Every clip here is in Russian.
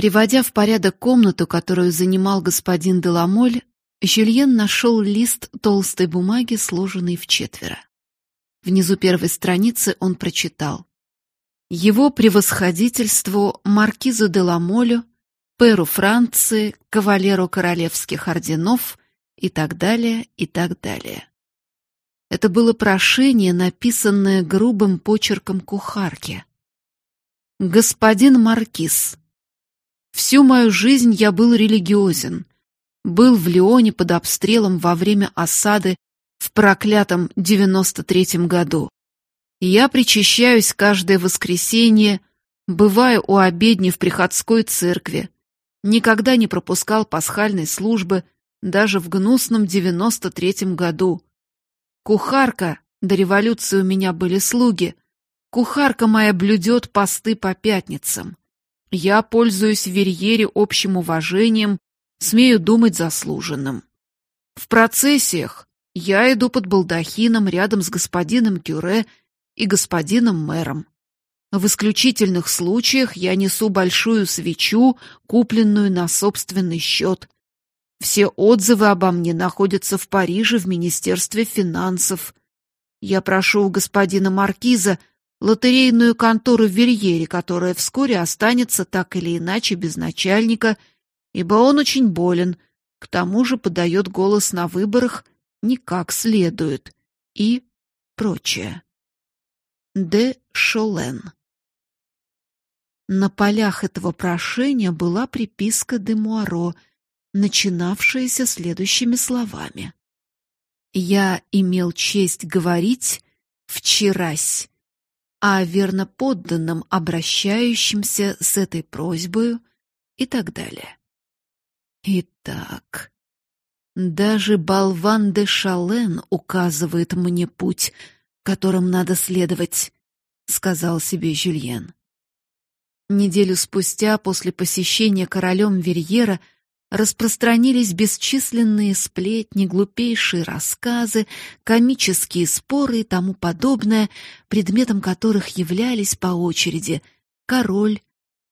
Приводя в порядок комнату, которую занимал господин Деламоль, Жюльен нашел лист толстой бумаги, сложенный в четверо. Внизу первой страницы он прочитал: Его превосходительству маркизу Деламолю, перу Франции, кавалеру королевских орденов и так далее, и так далее. Это было прошение, написанное грубым почерком кухарки. Господин маркиз, всю мою жизнь я был религиозен. Был в Лионе под обстрелом во время осады в проклятом девяносто третьем году. Я причащаюсь каждое воскресенье, бываю у обедни в приходской церкви. Никогда не пропускал пасхальной службы, даже в гнусном девяносто третьем году. Кухарка, до революции у меня были слуги. Кухарка моя блюдет посты по пятницам. Я пользуюсь в Верьере общим уважением, смею думать заслуженным. В процессиях я иду под балдахином рядом с господином Кюре и господином мэром. В исключительных случаях я несу большую свечу, купленную на собственный счет, все отзывы обо мне находятся в Париже в Министерстве финансов. Я прошу у господина маркиза лотерейную контору в Верьере, которая вскоре останется так или иначе без начальника, ибо он очень болен, к тому же подает голос на выборах не как следует и прочее. Де Шолен. На полях этого прошения была приписка де Муаро — начинавшееся следующими словами. «Я имел честь говорить вчерась о верноподданном, обращающемся с этой просьбой и так далее. Итак, даже болван де Шален указывает мне путь, которым надо следовать, сказал себе Жюльен. Неделю спустя после посещения королем Верьера распространились бесчисленные сплетни, глупейшие рассказы, комические споры и тому подобное, предметом которых являлись по очереди король,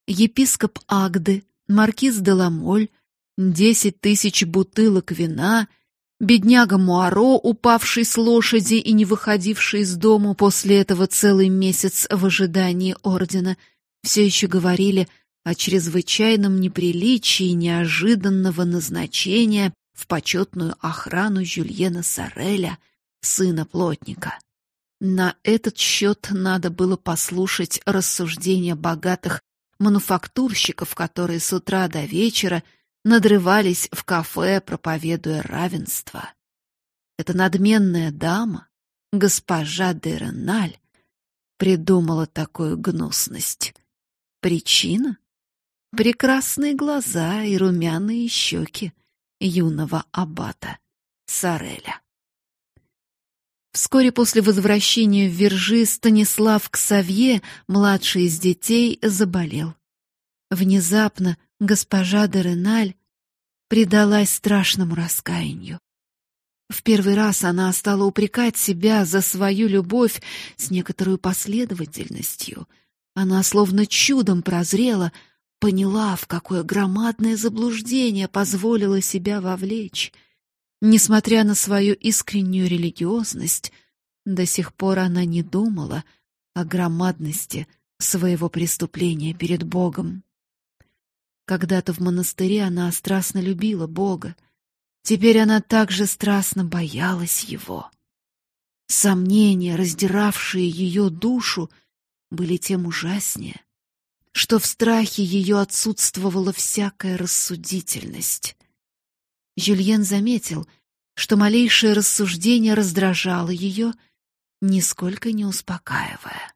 епископ Агды, маркиз де Ламоль, десять тысяч бутылок вина, бедняга Муаро, упавший с лошади и не выходивший из дому после этого целый месяц в ожидании ордена, все еще говорили о чрезвычайном неприличии неожиданного назначения в почетную охрану Жюльена Сареля, сына плотника. На этот счет надо было послушать рассуждения богатых мануфактурщиков, которые с утра до вечера надрывались в кафе, проповедуя равенство. Эта надменная дама, госпожа де Реналь, придумала такую гнусность. Причина? Прекрасные глаза и румяные щеки юного аббата Сареля. Вскоре после возвращения в Вержи Станислав Ксавье, младший из детей, заболел. Внезапно госпожа де Реналь предалась страшному раскаянию. В первый раз она стала упрекать себя за свою любовь с некоторой последовательностью. Она словно чудом прозрела — поняла, в какое громадное заблуждение позволила себя вовлечь. Несмотря на свою искреннюю религиозность, до сих пор она не думала о громадности своего преступления перед Богом. Когда-то в монастыре она страстно любила Бога, теперь она также страстно боялась его. Сомнения, раздиравшие ее душу, были тем ужаснее, что в страхе ее отсутствовала всякая рассудительность. Жюльен заметил, что малейшее рассуждение раздражало ее, нисколько не успокаивая.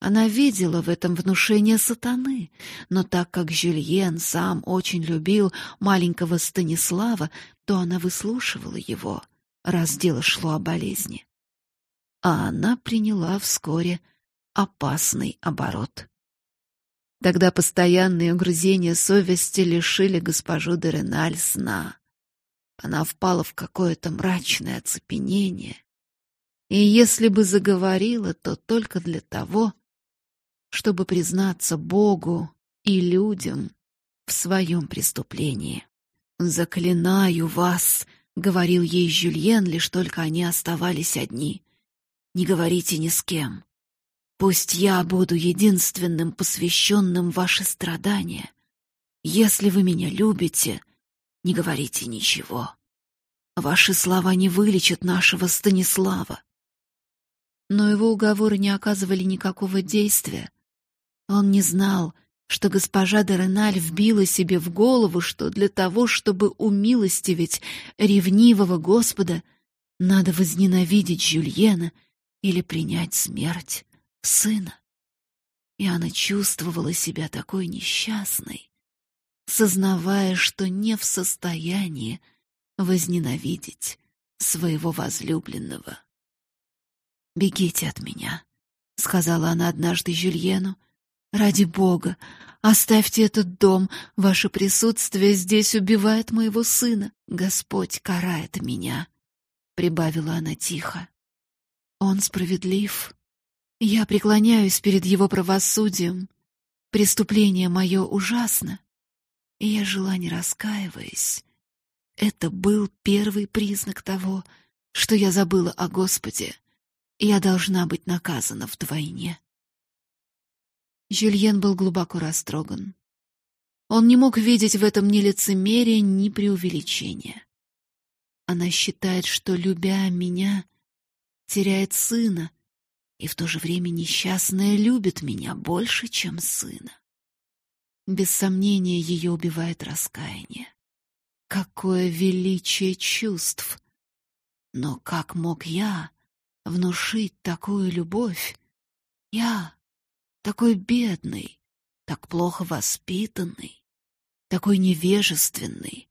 Она видела в этом внушение сатаны, но так как Жюльен сам очень любил маленького Станислава, то она выслушивала его, раз дело шло о болезни. А она приняла вскоре опасный оборот. Тогда постоянные угрызения совести лишили госпожу де Реналь сна. Она впала в какое-то мрачное оцепенение. И если бы заговорила, то только для того, чтобы признаться Богу и людям в своем преступлении. «Заклинаю вас», — говорил ей Жюльен, лишь только они оставались одни. «Не говорите ни с кем. Пусть я буду единственным посвященным ваши страдания. Если вы меня любите, не говорите ничего. Ваши слова не вылечат нашего Станислава. Но его уговоры не оказывали никакого действия. Он не знал, что госпожа де Реналь вбила себе в голову, что для того, чтобы умилостивить ревнивого Господа, надо возненавидеть Жюльена или принять смерть сына. И она чувствовала себя такой несчастной, сознавая, что не в состоянии возненавидеть своего возлюбленного. «Бегите от меня», — сказала она однажды Жюльену. «Ради Бога, оставьте этот дом. Ваше присутствие здесь убивает моего сына. Господь карает меня», — прибавила она тихо. «Он справедлив. Я преклоняюсь перед его правосудием. Преступление мое ужасно, и я жила не раскаиваясь. Это был первый признак того, что я забыла о Господе, я должна быть наказана вдвойне. Жюльен был глубоко растроган. Он не мог видеть в этом ни лицемерия, ни преувеличения. Она считает, что, любя меня, теряет сына, и в то же время несчастная любит меня больше, чем сына. Без сомнения, ее убивает раскаяние. Какое величие чувств! Но как мог я внушить такую любовь? Я, такой бедный, так плохо воспитанный, такой невежественный,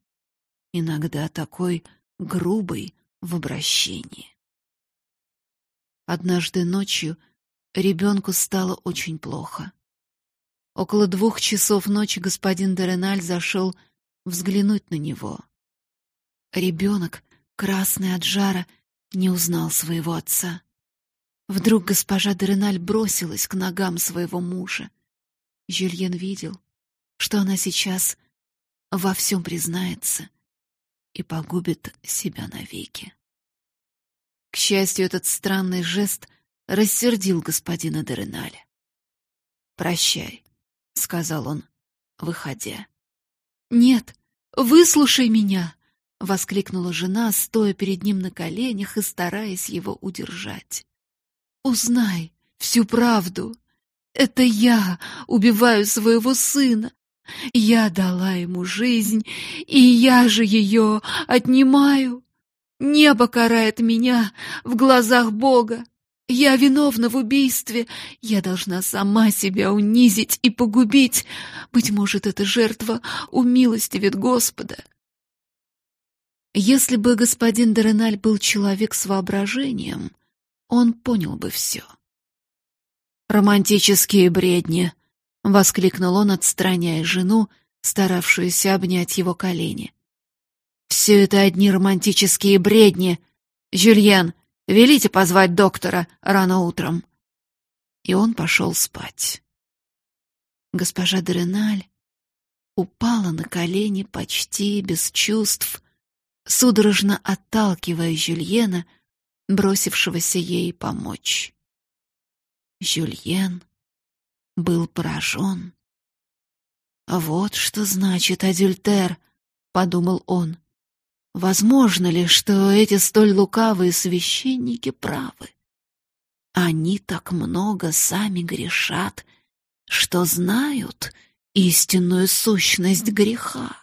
иногда такой грубый в обращении. Однажды ночью ребенку стало очень плохо. Около двух часов ночи господин Дереналь зашел взглянуть на него. Ребенок, красный от жара, не узнал своего отца. Вдруг госпожа Дереналь бросилась к ногам своего мужа. Жюльен видел, что она сейчас во всем признается и погубит себя навеки. Счастью, этот странный жест рассердил господина Дереналя. «Прощай», — сказал он, выходя. «Нет, выслушай меня!» — воскликнула жена, стоя перед ним на коленях и стараясь его удержать. «Узнай всю правду. Это я убиваю своего сына. Я дала ему жизнь, и я же ее отнимаю. Небо карает меня в глазах Бога. Я виновна в убийстве. Я должна сама себя унизить и погубить. Быть может, эта жертва умилостивит Господа. Если бы господин Дереналь был человек с воображением, он понял бы все. «Романтические бредни!» — воскликнул он, отстраняя жену, старавшуюся обнять его колени. Все это одни романтические бредни. Жюльен, велите позвать доктора рано утром. И он пошел спать. Госпожа Дереналь упала на колени почти без чувств, судорожно отталкивая Жюльена, бросившегося ей помочь. Жюльен был поражен. «Вот что значит адюльтер», — подумал он. Возможно ли, что эти столь лукавые священники правы? Они так много сами грешат, что знают истинную сущность греха.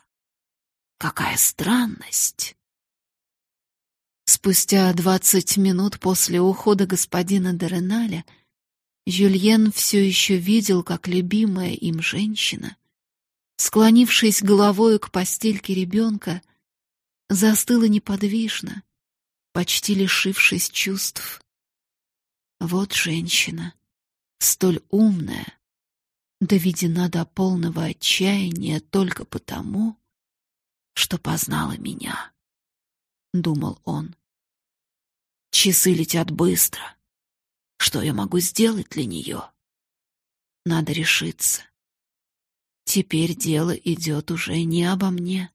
Какая странность! Спустя двадцать минут после ухода господина Дереналя Жюльен все еще видел, как любимая им женщина, склонившись головой к постельке ребенка, застыла неподвижно, почти лишившись чувств. Вот женщина, столь умная, доведена до полного отчаяния только потому, что познала меня, — думал он. Часы летят быстро. Что я могу сделать для нее? Надо решиться. Теперь дело идет уже не обо мне.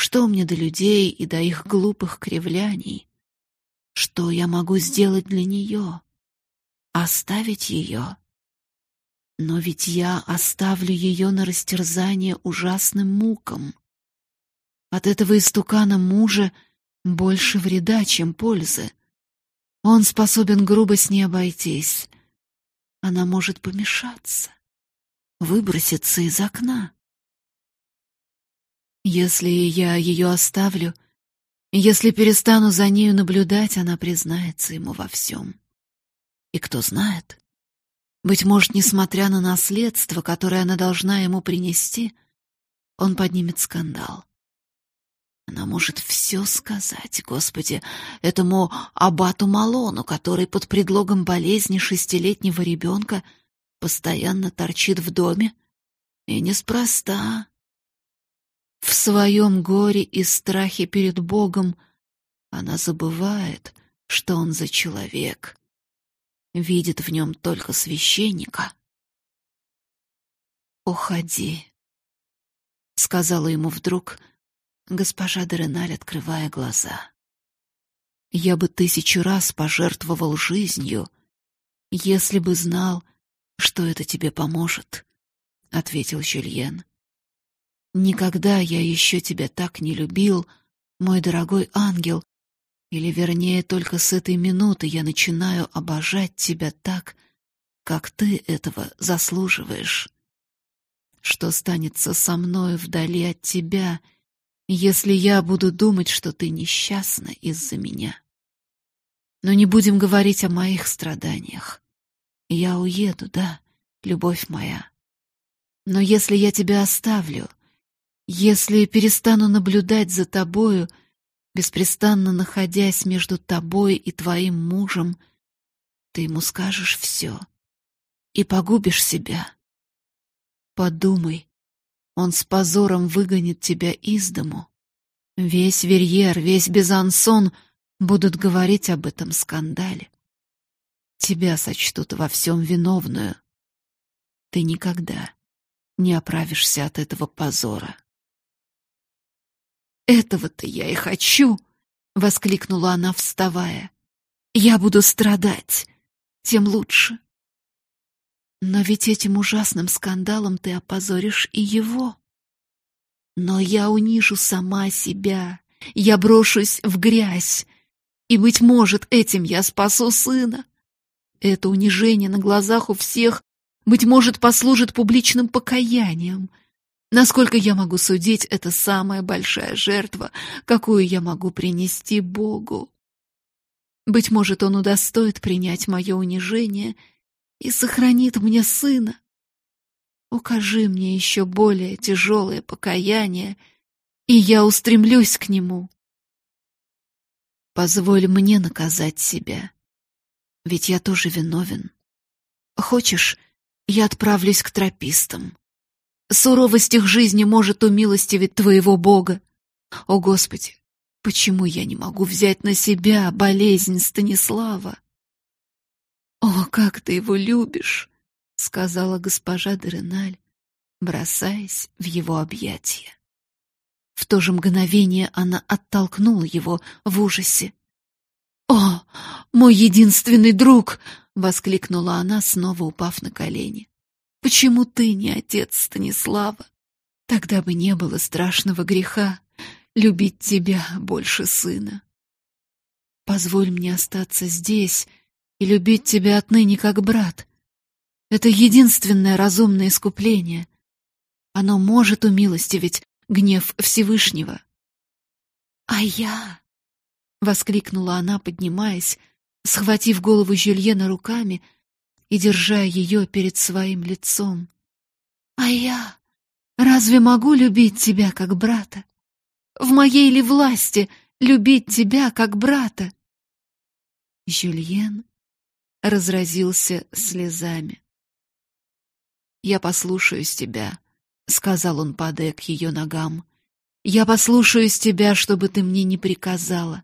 Что мне до людей и до их глупых кривляний? Что я могу сделать для нее? Оставить ее? Но ведь я оставлю ее на растерзание ужасным мукам. От этого истукана мужа больше вреда, чем пользы. Он способен грубо с ней обойтись. Она может помешаться, выброситься из окна. Если я ее оставлю, если перестану за нею наблюдать, она признается ему во всем. И кто знает, быть может, несмотря на наследство, которое она должна ему принести, он поднимет скандал. Она может все сказать, Господи, этому абату Малону, который под предлогом болезни шестилетнего ребенка постоянно торчит в доме, и неспроста. В своем горе и страхе перед Богом она забывает, что он за человек, видит в нем только священника. «Уходи», — сказала ему вдруг госпожа Дереналь, открывая глаза. «Я бы тысячу раз пожертвовал жизнью, если бы знал, что это тебе поможет», — ответил Жюльен. «Никогда я еще тебя так не любил, мой дорогой ангел, или, вернее, только с этой минуты я начинаю обожать тебя так, как ты этого заслуживаешь. Что станется со мной вдали от тебя, если я буду думать, что ты несчастна из-за меня? Но не будем говорить о моих страданиях. Я уеду, да, любовь моя. Но если я тебя оставлю, если перестану наблюдать за тобою, беспрестанно находясь между тобой и твоим мужем, ты ему скажешь все и погубишь себя. Подумай, он с позором выгонит тебя из дому. Весь Верьер, весь Безансон будут говорить об этом скандале. Тебя сочтут во всем виновную. Ты никогда не оправишься от этого позора. Этого-то я и хочу, воскликнула она, вставая. Я буду страдать, тем лучше. Но ведь этим ужасным скандалом ты опозоришь и его. Но я унижу сама себя, я брошусь в грязь, и быть может, этим я спасу сына. Это унижение на глазах у всех быть может послужит публичным покаянием. Насколько я могу судить, это самая большая жертва, какую я могу принести Богу. Быть может, он удостоит принять мое унижение и сохранит мне сына. Укажи мне еще более тяжелое покаяние, и я устремлюсь к нему. Позволь мне наказать себя, ведь я тоже виновен. Хочешь, я отправлюсь к тропистам. Суровость их жизни может умилостивить твоего Бога. О, Господи, почему я не могу взять на себя болезнь Станислава? О, как ты его любишь, сказала госпожа Дереналь, бросаясь в его объятия. В то же мгновение она оттолкнула его в ужасе. «О, мой единственный друг!» — воскликнула она, снова упав на колени. Почему ты не отец Станислава? Тогда бы не было страшного греха любить тебя больше сына. Позволь мне остаться здесь и любить тебя отныне как брат. Это единственное разумное искупление. Оно может умилостивить гнев Всевышнего. А я, воскликнула она, поднимаясь, схватив голову Жюльена руками и держа ее перед своим лицом. А я разве могу любить тебя как брата? В моей ли власти любить тебя как брата? Жюльен разразился слезами. Я послушаюсь тебя, сказал он, падая к ее ногам. Я послушаюсь тебя, чтобы ты мне не приказала.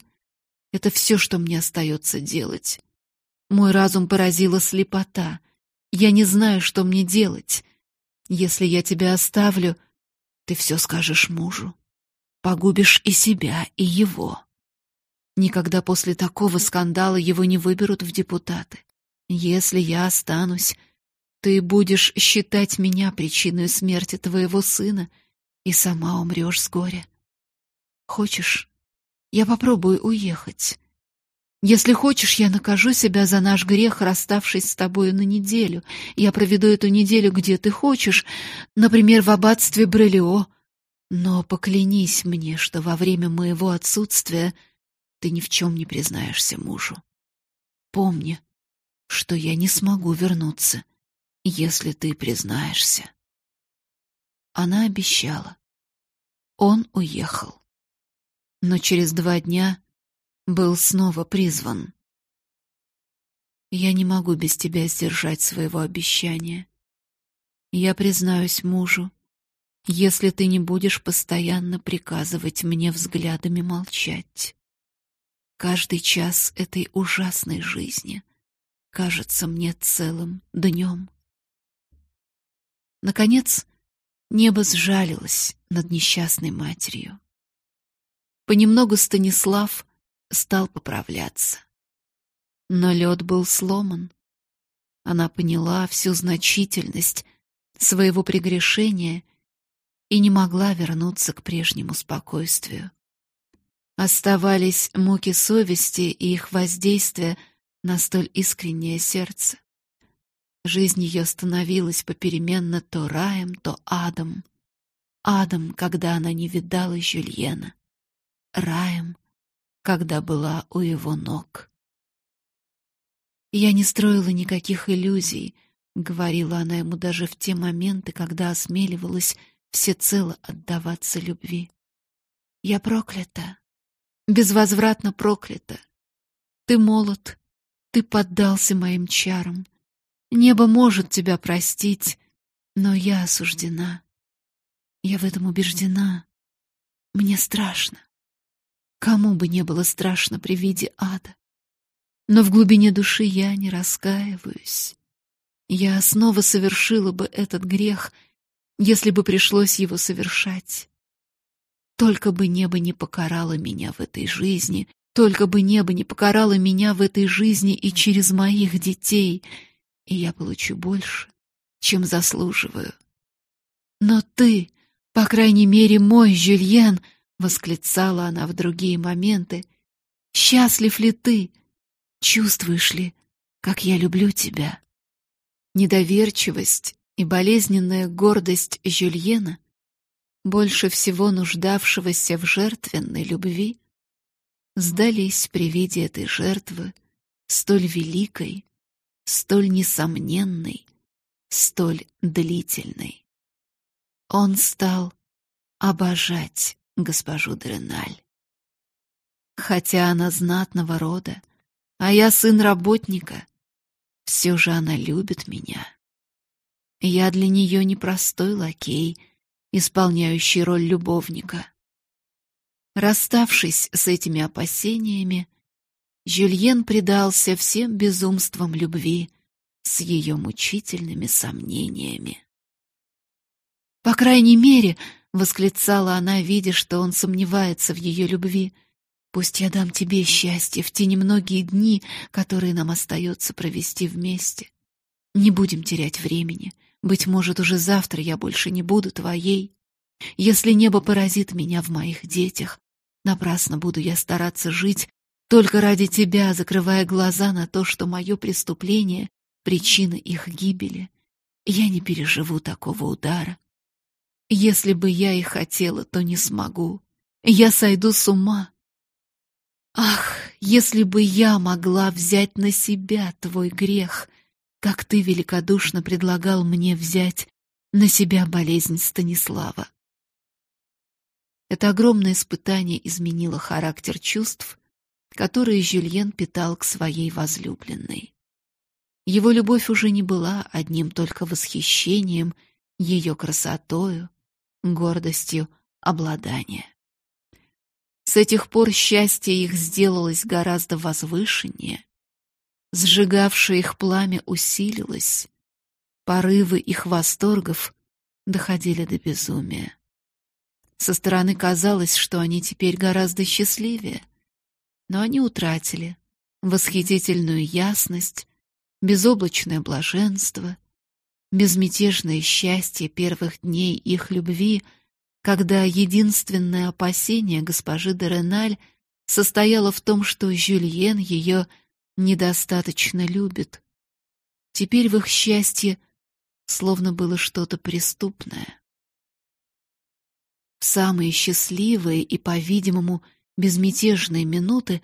Это все, что мне остается делать. Мой разум поразила слепота. Я не знаю, что мне делать. Если я тебя оставлю, ты все скажешь мужу. Погубишь и себя, и его. Никогда после такого скандала его не выберут в депутаты. Если я останусь, ты будешь считать меня причиной смерти твоего сына и сама умрешь с горя. Хочешь, я попробую уехать. Если хочешь, я накажу себя за наш грех, расставшись с тобою на неделю. Я проведу эту неделю где ты хочешь, например, в аббатстве Брелио. Но поклянись мне, что во время моего отсутствия ты ни в чем не признаешься мужу. Помни, что я не смогу вернуться, если ты признаешься. Она обещала. Он уехал. Но через два дня был снова призван. Я не могу без тебя сдержать своего обещания. Я признаюсь мужу, если ты не будешь постоянно приказывать мне взглядами молчать. Каждый час этой ужасной жизни кажется мне целым днем. Наконец, небо сжалилось над несчастной матерью. Понемногу Станислав стал поправляться. Но лед был сломан. Она поняла всю значительность своего прегрешения и не могла вернуться к прежнему спокойствию. Оставались муки совести и их воздействие на столь искреннее сердце. Жизнь ее становилась попеременно то раем, то адом. Адом, когда она не видала Жюльена. Раем, когда была у его ног. Я не строила никаких иллюзий, говорила она ему даже в те моменты, когда осмеливалась всецело отдаваться любви. Я проклята, безвозвратно проклята. Ты молод, ты поддался моим чарам. Небо может тебя простить, но я осуждена. Я в этом убеждена. Мне страшно. Кому бы не было страшно при виде ада. Но в глубине души я не раскаиваюсь. Я снова совершила бы этот грех, если бы пришлось его совершать. Только бы небо не покарало меня в этой жизни, только бы небо не покарало меня в этой жизни и через моих детей, и я получу больше, чем заслуживаю. Но ты, по крайней мере, мой Жюльен —— восклицала она в другие моменты. «Счастлив ли ты? Чувствуешь ли, как я люблю тебя?» Недоверчивость и болезненная гордость Жюльена, больше всего нуждавшегося в жертвенной любви, сдались при виде этой жертвы, столь великой, столь несомненной, столь длительной. Он стал обожать госпожу Дреналь. Хотя она знатного рода, а я сын работника, все же она любит меня. Я для нее не простой лакей, исполняющий роль любовника. Расставшись с этими опасениями, Жюльен предался всем безумствам любви с ее мучительными сомнениями. По крайней мере, восклицала она, видя, что он сомневается в ее любви. Пусть я дам тебе счастье в те немногие дни, которые нам остается провести вместе. Не будем терять времени. Быть может, уже завтра я больше не буду твоей. Если небо поразит меня в моих детях, напрасно буду я стараться жить только ради тебя, закрывая глаза на то, что мое преступление — причина их гибели. Я не переживу такого удара. Если бы я и хотела, то не смогу. Я сойду с ума. Ах, если бы я могла взять на себя твой грех, как ты великодушно предлагал мне взять на себя болезнь Станислава. Это огромное испытание изменило характер чувств, которые Жюльен питал к своей возлюбленной. Его любовь уже не была одним только восхищением ее красотою, гордостью обладания. С этих пор счастье их сделалось гораздо возвышеннее, сжигавшее их пламя усилилось, порывы их восторгов доходили до безумия. Со стороны казалось, что они теперь гораздо счастливее, но они утратили восхитительную ясность, безоблачное блаженство, безмятежное счастье первых дней их любви, когда единственное опасение госпожи де Реналь состояло в том, что Жюльен ее недостаточно любит. Теперь в их счастье словно было что-то преступное. В самые счастливые и, по-видимому, безмятежные минуты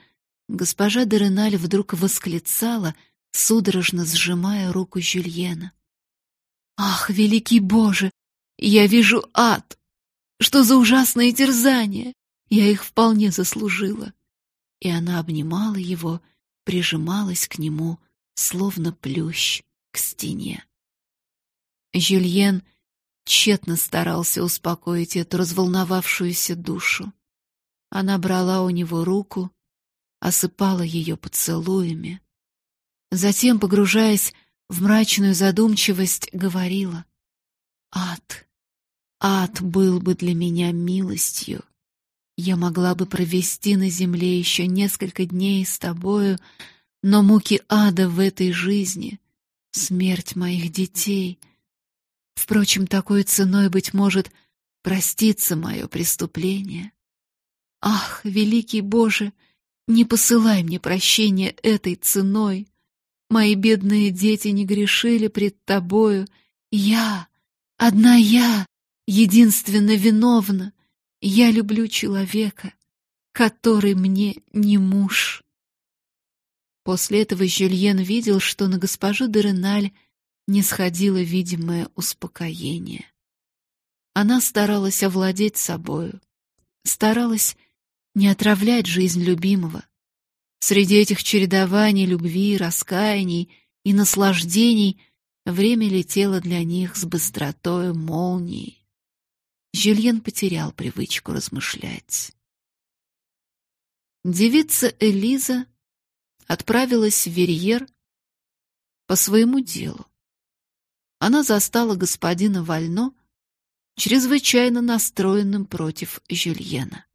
госпожа де Реналь вдруг восклицала, судорожно сжимая руку Жюльена. «Ах, великий Боже! Я вижу ад! Что за ужасные терзания! Я их вполне заслужила!» И она обнимала его, прижималась к нему, словно плющ к стене. Жюльен тщетно старался успокоить эту разволновавшуюся душу. Она брала у него руку, осыпала ее поцелуями. Затем, погружаясь в мрачную задумчивость, говорила: "Ад, ад был бы для меня милостью. Я могла бы провести на земле еще несколько дней с тобою, но муки ада в этой жизни, смерть моих детей. Впрочем, такой ценой быть может проститься мое преступление. Ах, великий Боже, не посылай мне прощения этой ценой. Мои бедные дети не грешили пред тобою. Я, одна я, единственно виновна. Я люблю человека, который мне не муж. После этого Жюльен видел, что на госпожу Дереналь не сходило видимое успокоение. Она старалась овладеть собою, старалась не отравлять жизнь любимого. Среди этих чередований любви, раскаяний и наслаждений время летело для них с быстротой молнии. Жюльен потерял привычку размышлять. Девица Элиза отправилась в Верьер по своему делу. Она застала господина Вально чрезвычайно настроенным против Жюльена.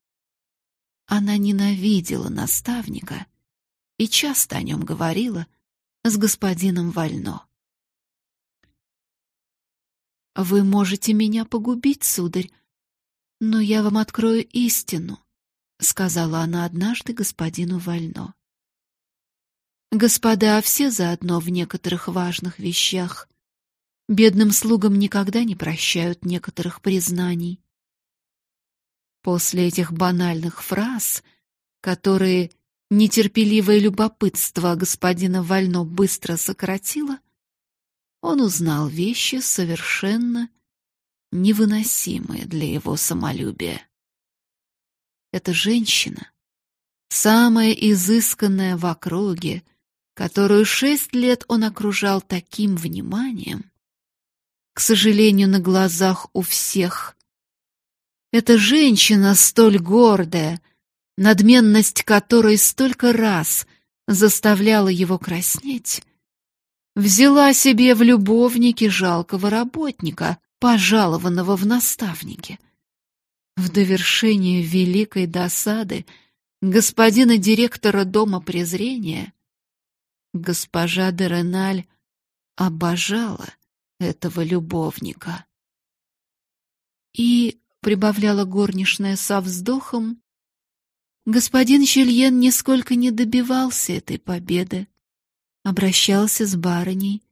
Она ненавидела наставника и часто о нем говорила с господином Вально. Вы можете меня погубить, сударь, но я вам открою истину, сказала она однажды господину Вально. Господа все заодно в некоторых важных вещах. Бедным слугам никогда не прощают некоторых признаний. После этих банальных фраз, которые нетерпеливое любопытство господина Вально быстро сократило, он узнал вещи совершенно невыносимые для его самолюбия. Эта женщина, самая изысканная в округе, которую шесть лет он окружал таким вниманием, к сожалению, на глазах у всех эта женщина столь гордая, надменность которой столько раз заставляла его краснеть, взяла себе в любовники жалкого работника, пожалованного в наставнике. В довершение великой досады господина директора дома презрения госпожа де Реналь обожала этого любовника. И прибавляла горничная со вздохом, господин Жюльен нисколько не добивался этой победы, обращался с барыней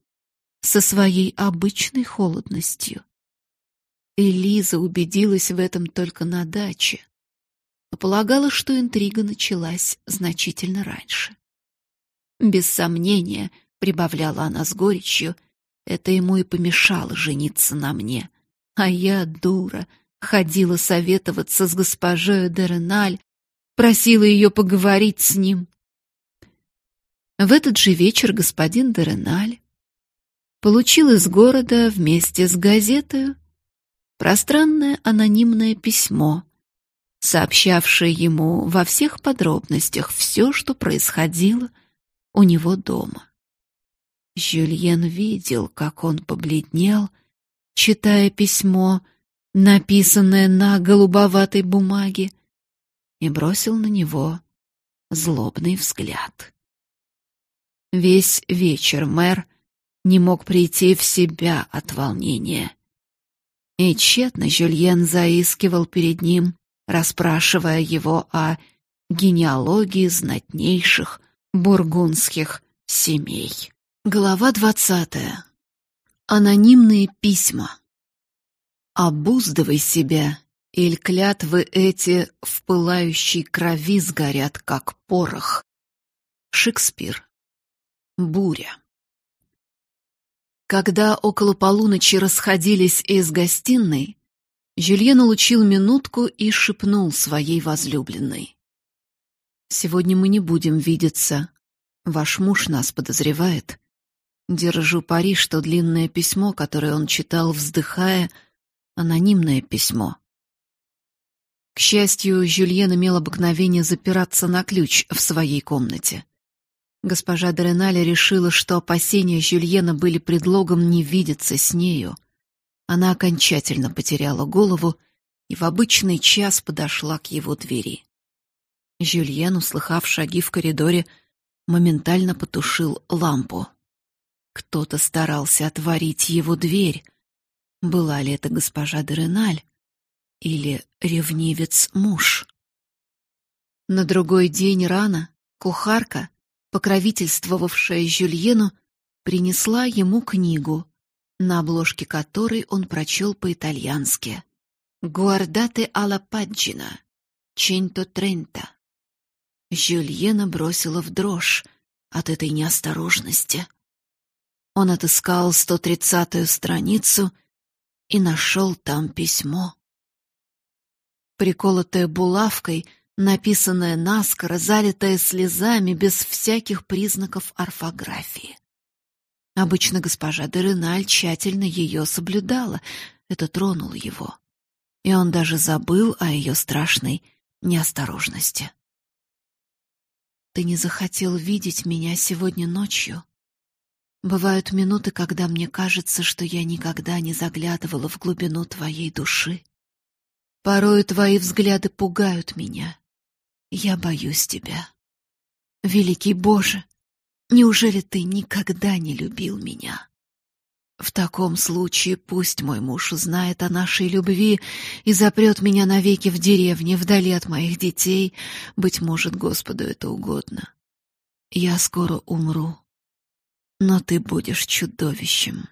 со своей обычной холодностью. Элиза убедилась в этом только на даче, но полагала, что интрига началась значительно раньше. Без сомнения, прибавляла она с горечью, это ему и помешало жениться на мне. А я, дура, ходила советоваться с госпожой Дереналь, просила ее поговорить с ним. В этот же вечер господин Дереналь получил из города вместе с газетой пространное анонимное письмо, сообщавшее ему во всех подробностях все, что происходило у него дома. Жюльен видел, как он побледнел читая письмо, написанное на голубоватой бумаге, и бросил на него злобный взгляд. Весь вечер мэр не мог прийти в себя от волнения. И тщетно Жюльен заискивал перед ним, расспрашивая его о генеалогии знатнейших бургундских семей. Глава двадцатая. Анонимные письма. Обуздывай себя, или клятвы эти в пылающей крови сгорят, как порох. Шекспир. Буря. Когда около полуночи расходились из гостиной, Жюльен улучил минутку и шепнул своей возлюбленной. «Сегодня мы не будем видеться. Ваш муж нас подозревает. Держу пари, что длинное письмо, которое он читал, вздыхая, анонимное письмо». К счастью, Жюльен имел обыкновение запираться на ключ в своей комнате. Госпожа Дореналь решила, что опасения Жюльена были предлогом не видеться с нею. Она окончательно потеряла голову и в обычный час подошла к его двери. Жюльен, услыхав шаги в коридоре, моментально потушил лампу. Кто-то старался отворить его дверь. Была ли это госпожа Дореналь или ревнивец-муж? На другой день рано кухарка покровительствовавшая Жюльену, принесла ему книгу, на обложке которой он прочел по-итальянски «Guardate alla pagina, cento trenta». Жюльена бросила в дрожь от этой неосторожности. Он отыскал 130-ю страницу и нашел там письмо. Приколотое булавкой — написанная наскоро, залитая слезами, без всяких признаков орфографии. Обычно госпожа Дереналь тщательно ее соблюдала, это тронуло его. И он даже забыл о ее страшной неосторожности. «Ты не захотел видеть меня сегодня ночью?» Бывают минуты, когда мне кажется, что я никогда не заглядывала в глубину твоей души. Порою твои взгляды пугают меня. Я боюсь тебя. Великий Боже, неужели ты никогда не любил меня? В таком случае пусть мой муж узнает о нашей любви и запрет меня навеки в деревне, вдали от моих детей. Быть может, Господу это угодно. Я скоро умру, но ты будешь чудовищем.